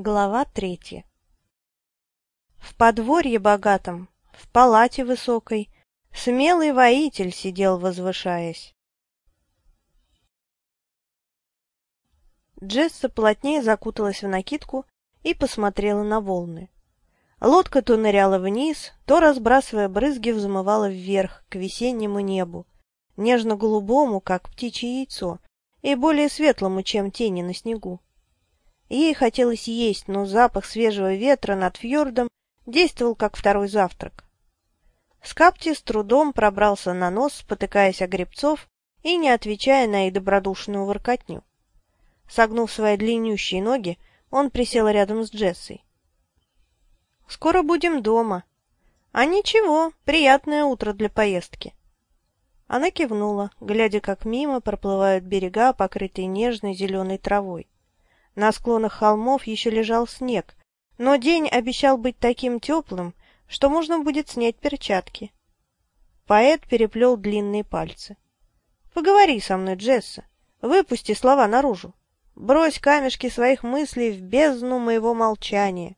Глава третья В подворье богатом, в палате высокой, Смелый воитель сидел, возвышаясь. Джесса плотнее закуталась в накидку и посмотрела на волны. Лодка то ныряла вниз, то, разбрасывая брызги, взмывала вверх, к весеннему небу, нежно-голубому, как птичье яйцо, и более светлому, чем тени на снегу. Ей хотелось есть, но запах свежего ветра над фьордом действовал как второй завтрак. Скапти с трудом пробрался на нос, спотыкаясь о гребцов и не отвечая на их добродушную воркотню. Согнув свои длиннющие ноги, он присел рядом с Джессой. «Скоро будем дома. А ничего, приятное утро для поездки». Она кивнула, глядя, как мимо проплывают берега, покрытые нежной зеленой травой. На склонах холмов еще лежал снег, но день обещал быть таким теплым, что можно будет снять перчатки. Поэт переплел длинные пальцы. «Поговори со мной, Джесса. Выпусти слова наружу. Брось камешки своих мыслей в бездну моего молчания».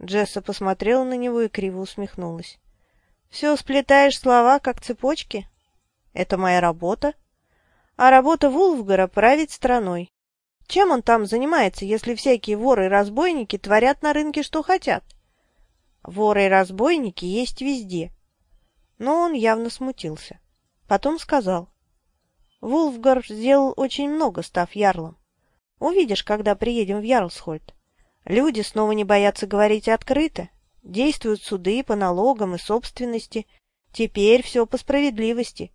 Джесса посмотрела на него и криво усмехнулась. «Все сплетаешь слова, как цепочки? Это моя работа. А работа Вулфгара — править страной. Чем он там занимается, если всякие воры и разбойники творят на рынке, что хотят? Воры и разбойники есть везде. Но он явно смутился. Потом сказал. Вулфгар сделал очень много, став ярлом. Увидишь, когда приедем в Ярлсхольд. Люди снова не боятся говорить открыто. Действуют суды по налогам и собственности. Теперь все по справедливости.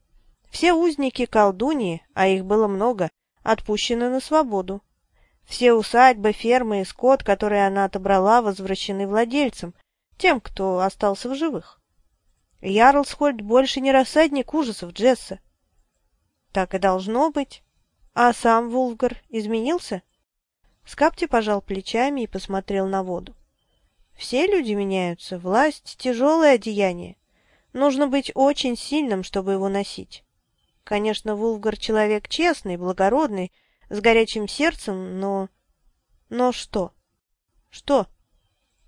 Все узники колдуньи, а их было много, отпущены на свободу. Все усадьбы, фермы и скот, которые она отобрала, возвращены владельцам, тем, кто остался в живых. Ярлсхольд больше не рассадник ужасов Джесса. Так и должно быть. А сам Вулфгар изменился? Скапти пожал плечами и посмотрел на воду. Все люди меняются, власть — тяжелое одеяние. Нужно быть очень сильным, чтобы его носить. Конечно, Вулфгар человек честный, благородный, с горячим сердцем, но... Но что? Что?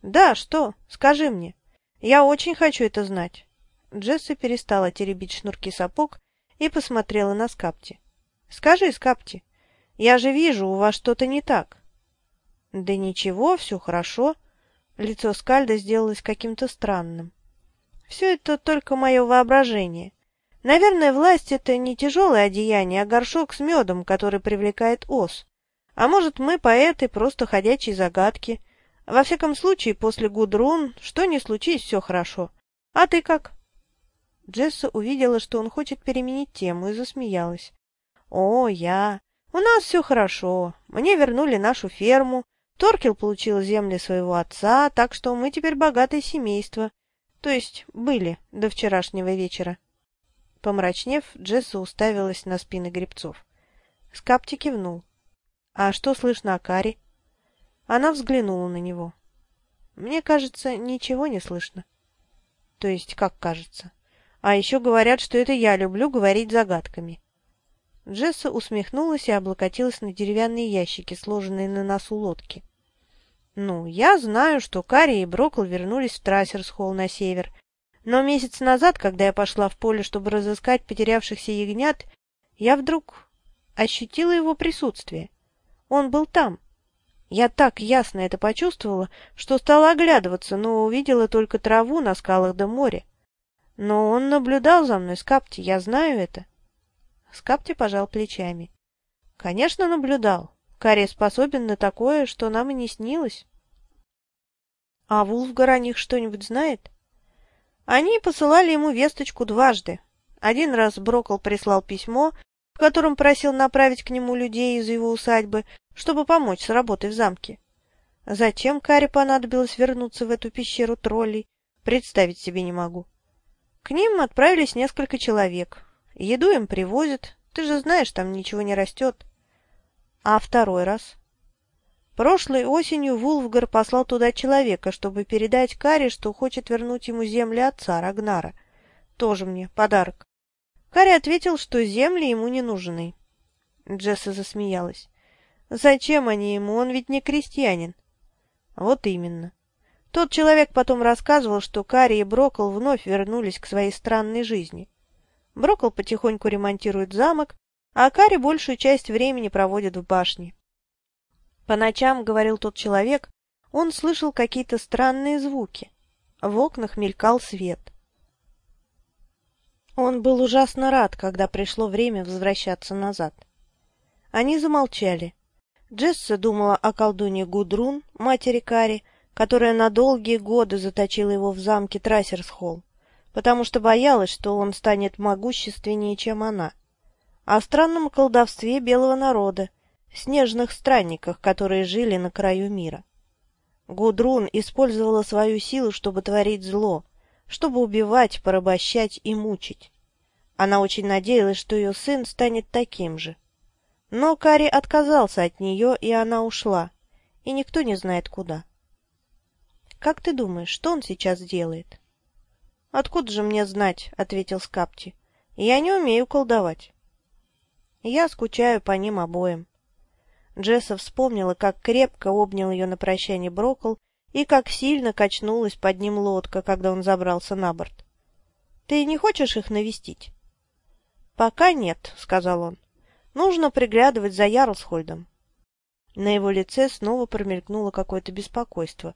Да, что? Скажи мне. Я очень хочу это знать. Джесса перестала теребить шнурки сапог и посмотрела на Скапти. Скажи, Скапти, я же вижу, у вас что-то не так. Да ничего, все хорошо. Лицо Скальда сделалось каким-то странным. Все это только мое воображение. Наверное, власть — это не тяжелое одеяние, а горшок с медом, который привлекает ос. А может, мы, поэты, просто ходячие загадки. Во всяком случае, после Гудрун, что ни случись, все хорошо. А ты как? Джесса увидела, что он хочет переменить тему, и засмеялась. «О, я! У нас все хорошо. Мне вернули нашу ферму. Торкел получил земли своего отца, так что мы теперь богатое семейство. То есть были до вчерашнего вечера». Помрачнев, Джесса уставилась на спины гребцов. Скапти кивнул. «А что слышно о Каре?» Она взглянула на него. «Мне кажется, ничего не слышно». «То есть, как кажется? А еще говорят, что это я люблю говорить загадками». Джесса усмехнулась и облокотилась на деревянные ящики, сложенные на носу лодки. «Ну, я знаю, что Карри и Брокл вернулись в Трассерсхолл на север, но месяц назад, когда я пошла в поле, чтобы разыскать потерявшихся ягнят, я вдруг ощутила его присутствие. Он был там. Я так ясно это почувствовала, что стала оглядываться, но увидела только траву на скалах до моря. Но он наблюдал за мной, Скапти, я знаю это. Скапти пожал плечами. Конечно, наблюдал. Карри способен на такое, что нам и не снилось. А Вулфгар о них что-нибудь знает? — они посылали ему весточку дважды. Один раз Брокол прислал письмо, в котором просил направить к нему людей из его усадьбы, чтобы помочь с работой в замке. Зачем Каре понадобилось вернуться в эту пещеру троллей, представить себе не могу. К ним отправились несколько человек. Еду им привозят, ты же знаешь, там ничего не растет. А второй раз? Прошлой осенью Вулфгар послал туда человека, чтобы передать Каре, что хочет вернуть ему земли отца Рагнара. Тоже мне подарок. Карри ответил, что земли ему не нужны. Джесса засмеялась. «Зачем они ему? Он ведь не крестьянин». Вот именно. Тот человек потом рассказывал, что Карри и Брокл вновь вернулись к своей странной жизни. Брокл потихоньку ремонтирует замок, а Карри большую часть времени проводит в башне. По ночам, говорил тот человек, он слышал какие-то странные звуки. В окнах мелькал свет. Он был ужасно рад, когда пришло время возвращаться назад. Они замолчали. Джесса думала о колдуне Гудрун, матери Кари, которая на долгие годы заточила его в замке Трассерсхолл, потому что боялась, что он станет могущественнее, чем она, о странном колдовстве белого народа, снежных странниках, которые жили на краю мира. Гудрун использовала свою силу, чтобы творить зло, чтобы убивать, порабощать и мучить. Она очень надеялась, что ее сын станет таким же. Но Кари отказался от нее, и она ушла, и никто не знает куда. Как ты думаешь, что он сейчас делает? — Откуда же мне знать? — ответил Скапти. — Я не умею колдовать. Я скучаю по ним обоим. Джесса вспомнила, как крепко обнял ее на прощание Брокл и как сильно качнулась под ним лодка, когда он забрался на борт. — Ты не хочешь их навестить? — Пока нет, — сказал он. — Нужно приглядывать за Ярлсхольдом. На его лице снова промелькнуло какое-то беспокойство,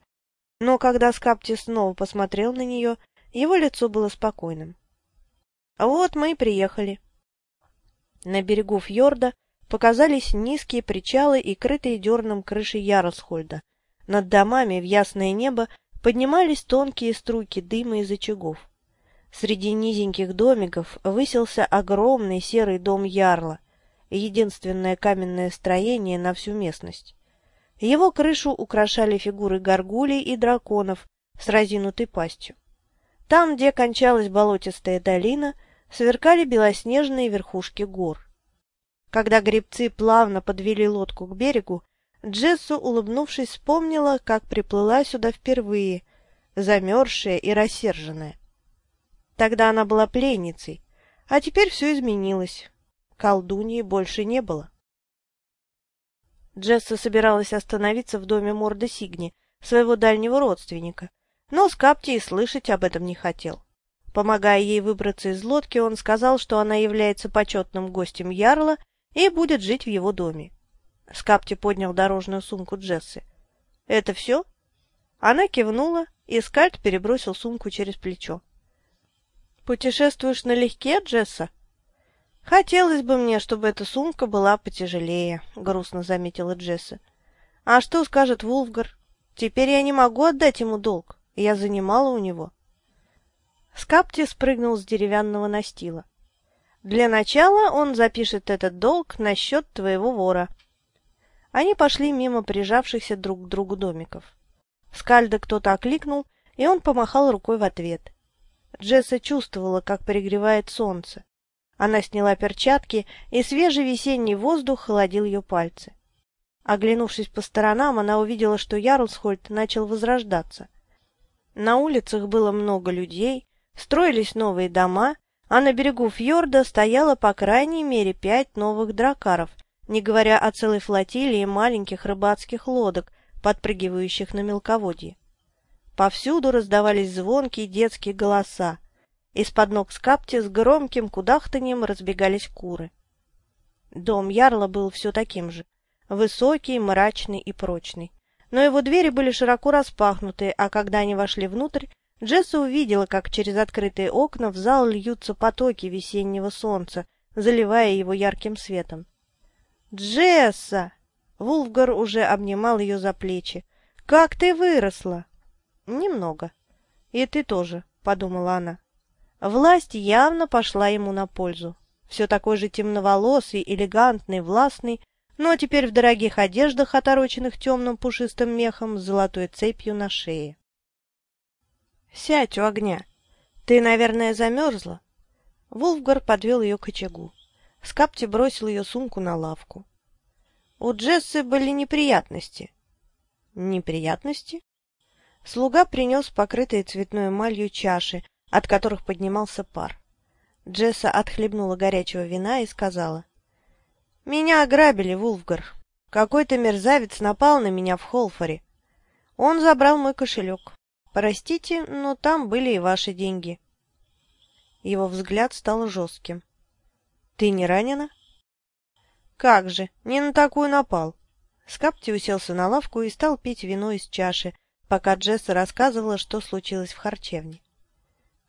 но когда Скапти снова посмотрел на нее, его лицо было спокойным. «Вот мы и приехали». На берегу фьорда показались низкие причалы и крытые дерном крыши Яросхольда. Над домами в ясное небо поднимались тонкие струйки дыма из очагов. Среди низеньких домиков высился огромный серый дом Ярла, единственное каменное строение на всю местность. Его крышу украшали фигуры горгулей и драконов с разинутой пастью. Там, где кончалась болотистая долина, сверкали белоснежные верхушки гор. Когда гребцы плавно подвели лодку к берегу, Джессу, улыбнувшись, вспомнила, как приплыла сюда впервые, замерзшая и рассерженная. Тогда она была пленницей, а теперь все изменилось. Колдуньи больше не было. Джесса собиралась остановиться в доме Морда Сигни, своего дальнего родственника, но Скапти и слышать об этом не хотел. Помогая ей выбраться из лодки, он сказал, что она является почетным гостем Ярла и будет жить в его доме. Скапти поднял дорожную сумку Джессы. — Это все? Она кивнула, и Скальд перебросил сумку через плечо. — Путешествуешь налегке, Джесса? — «Хотелось бы мне, чтобы эта сумка была потяжелее», — грустно заметила Джесса. «А что скажет Вулфгар? Теперь я не могу отдать ему долг. Я занимала у него». Скапти спрыгнул с деревянного настила. «Для начала он запишет этот долг на счет твоего вора». Они пошли мимо прижавшихся друг к другу домиков. Скальда кто-то окликнул, и он помахал рукой в ответ. Джесса чувствовала, как перегревает солнце. Она сняла перчатки, и свежий весенний воздух холодил ее пальцы. Оглянувшись по сторонам, она увидела, что Ярлсхольд начал возрождаться. На улицах было много людей, строились новые дома, а на берегу фьорда стояло по крайней мере пять новых дракаров, не говоря о целой флотилии маленьких рыбацких лодок, подпрыгивающих на мелководье. Повсюду раздавались звонкие детские голоса, из-под ног скапти с громким кудахтаньем разбегались куры. Дом Ярла был все таким же, высокий, мрачный и прочный. Но его двери были широко распахнуты, а когда они вошли внутрь, Джесса увидела, как через открытые окна в зал льются потоки весеннего солнца, заливая его ярким светом. «Джесса!» Вулфгар уже обнимал ее за плечи. «Как ты выросла!» «Немного. И ты тоже», — подумала она. Власть явно пошла ему на пользу. Все такой же темноволосый, элегантный, властный, но теперь в дорогих одеждах, отороченных темным пушистым мехом, с золотой цепью на шее. «Сядь у огня. Ты, наверное, замерзла?» Вулфгар подвел ее к очагу. Скапти бросил ее сумку на лавку. У Джессы были неприятности. Неприятности? Слуга принес покрытые цветной эмалью чаши, от которых поднимался пар. Джесса отхлебнула горячего вина и сказала. «Меня ограбили, Вулфгар. Какой-то мерзавец напал на меня в Холфоре. Он забрал мой кошелек. Простите, но там были и ваши деньги. Его взгляд стал жестким. Ты не ранена? Как же, не на такую напал. Скапти уселся на лавку и стал пить вино из чаши, пока Джесса рассказывала, что случилось в харчевне.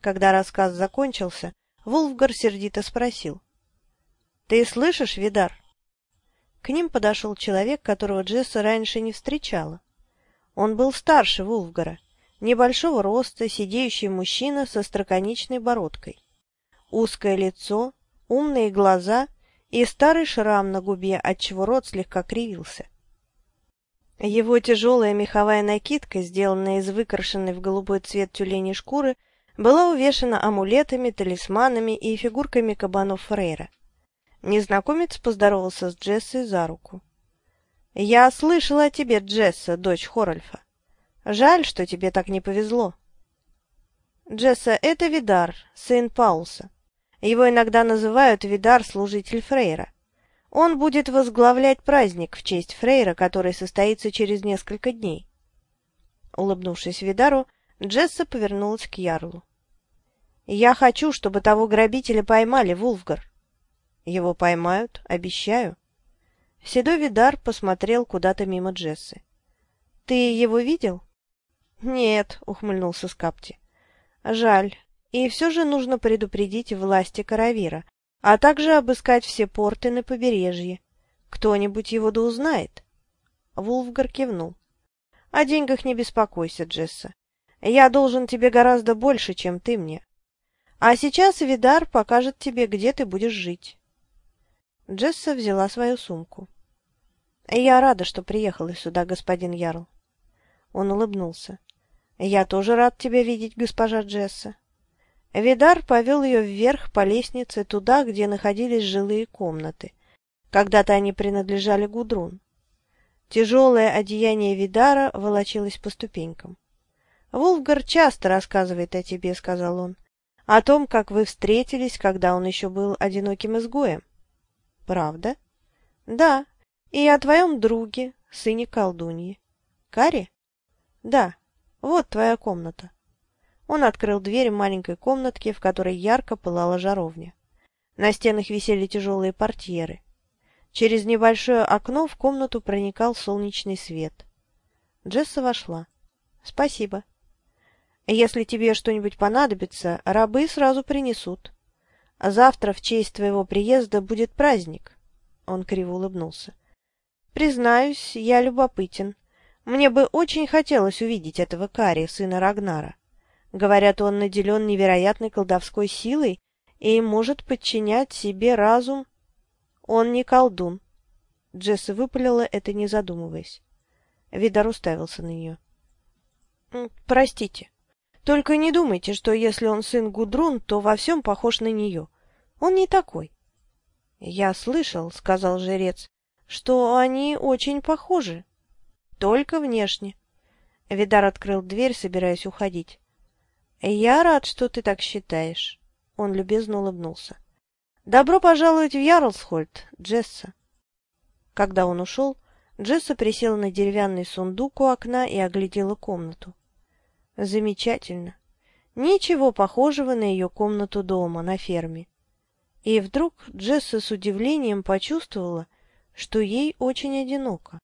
Когда рассказ закончился, Вулфгар сердито спросил. — Ты слышишь, Видар? К ним подошел человек, которого Джесса раньше не встречала. Он был старше Вулфгара, небольшого роста, сидеющий мужчина со строконечной бородкой. Узкое лицо, умные глаза и старый шрам на губе, отчего рот слегка кривился. Его тяжелая меховая накидка, сделанная из выкрашенной в голубой цвет тюленей шкуры, была увешана амулетами, талисманами и фигурками кабанов Фрейра. Незнакомец поздоровался с Джессой за руку. — Я слышала о тебе, Джесса, дочь Хоральфа. Жаль, что тебе так не повезло. Джесса — это Видар, сын Пауса. Его иногда называют Видар, служитель Фрейра. Он будет возглавлять праздник в честь Фрейра, который состоится через несколько дней. Улыбнувшись Видару, Джесса повернулась к Ярлу. — Я хочу, чтобы того грабителя поймали, Вулфгар. Его поймают, обещаю. Седой Видар посмотрел куда-то мимо Джессы. — Ты его видел? — Нет, — ухмыльнулся Скапти. — Жаль. И все же нужно предупредить власти Каравира, а также обыскать все порты на побережье. Кто-нибудь его да узнает. Вулфгар кивнул. — О деньгах не беспокойся, Джесса. Я должен тебе гораздо больше, чем ты мне. А сейчас Видар покажет тебе, где ты будешь жить. Джесса взяла свою сумку. — Я рада, что приехала сюда, господин Ярл. Он улыбнулся. — Я тоже рад тебя видеть, госпожа Джесса. Видар повел ее вверх по лестнице туда, где находились жилые комнаты. Когда-то они принадлежали Гудрун. Тяжелое одеяние Видара волочилось по ступенькам. — Вулфгар часто рассказывает о тебе, — сказал он, — о том, как вы встретились, когда он еще был одиноким изгоем. — Правда? — Да. И о твоем друге, сыне колдуньи. — Кари? — Да. Вот твоя комната. Он открыл дверь маленькой комнатки, в которой ярко пылала жаровня. На стенах висели тяжелые портьеры. Через небольшое окно в комнату проникал солнечный свет. Джесса вошла. — Спасибо. — Если тебе что-нибудь понадобится, рабы сразу принесут. Завтра в честь твоего приезда будет праздник. Он криво улыбнулся. Признаюсь, я любопытен. Мне бы очень хотелось увидеть этого Кари, сына Рагнара. Говорят, он наделен невероятной колдовской силой и может подчинять себе разум. Он не колдун. Джесса выпалила это, не задумываясь. Видар уставился на нее. — Простите, только не думайте, что если он сын Гудрун, то во всем похож на нее. Он не такой. — Я слышал, — сказал жрец, — что они очень похожи. Только внешне. Видар открыл дверь, собираясь уходить. — Я рад, что ты так считаешь. Он любезно улыбнулся. — Добро пожаловать в Ярлсхольд, Джесса. Когда он ушел, Джесса присела на деревянный сундук у окна и оглядела комнату. Замечательно. Ничего похожего на ее комнату дома, на ферме. И вдруг Джесса с удивлением почувствовала, что ей очень одиноко.